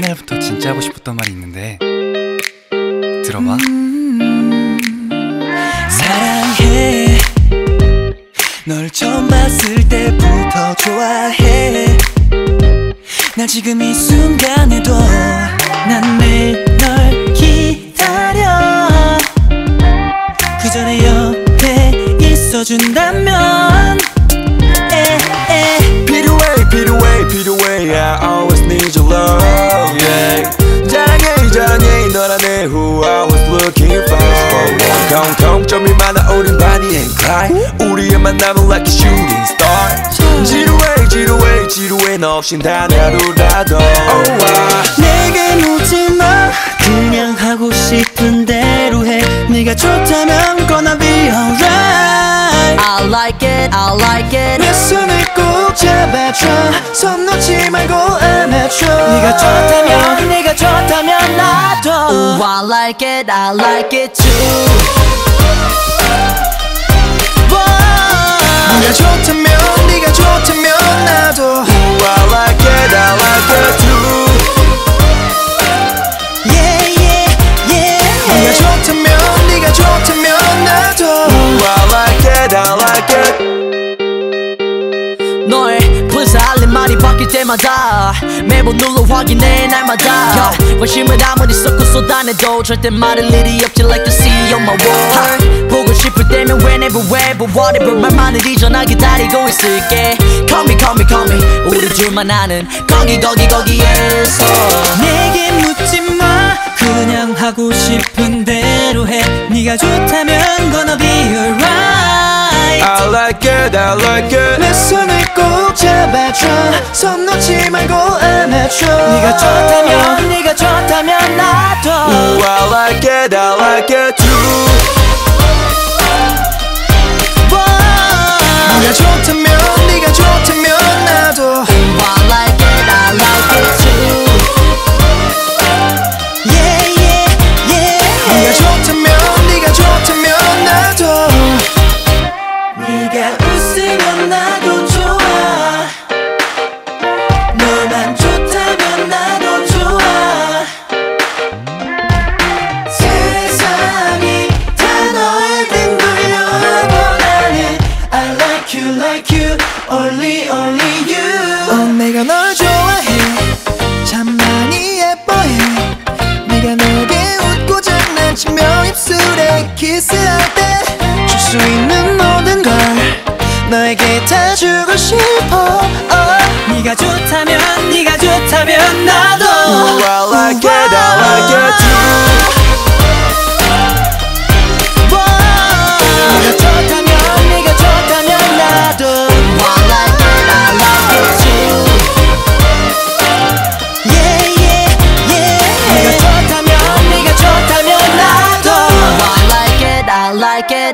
옛날부터 진짜 하고 싶었던 말이 있는데 들어봐. 사랑해. 널 처음 봤을 때부터 좋아해. 나 지금 이 순간에도 난 매일 널 기다려. 그 전에 옆에 있어준다면 공통점이 많아 우린 Bonnie and Clyde 우리의 만남은 like a shooting star 지루해 지루해 지루해 너 없인 단 하루라도 oh, wow. 내게 묻지 마 그냥 하고 싶은 대로 해 네가 좋다면 gonna be alright I like it, I like it. 내 손을 꼭 잡아줘 손 놓지 말고 안아줘 네가 좋다면 네가 좋다면 나도 Ooh, I like it, I like it too. 네가 좋다면 네가 좋다면 나도 Ooh, I like it I like it too yeah yeah yeah 네가 좋다면 네가 좋다면 나도 Ooh, I like it I like it 너의 불사할린 말이 바뀔 때마다 매번 눌러 확인해 날마다 관심을 아무리 쏟고 쏟아내도 절대 말할 일이 없지 like the sea on my wall 보고 싶을 때면 whenever wherever whatever 말만을 잊어나 기다리고 있을게 Call me call me call me 우리 둘만 아는 거기 거기 거기에서 내게 묻지 마 그냥 하고 싶은 대로 해 네가 좋다면 gonna be alright I like it I like it 내 손을 꼭 잡아줘 손 놓지 말고 안아줘 네가 좋다면 네가 좋다면 나도 Ooh, I like it I like it like you like you only only you 어, 내가 널 좋아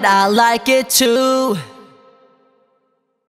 I like it too.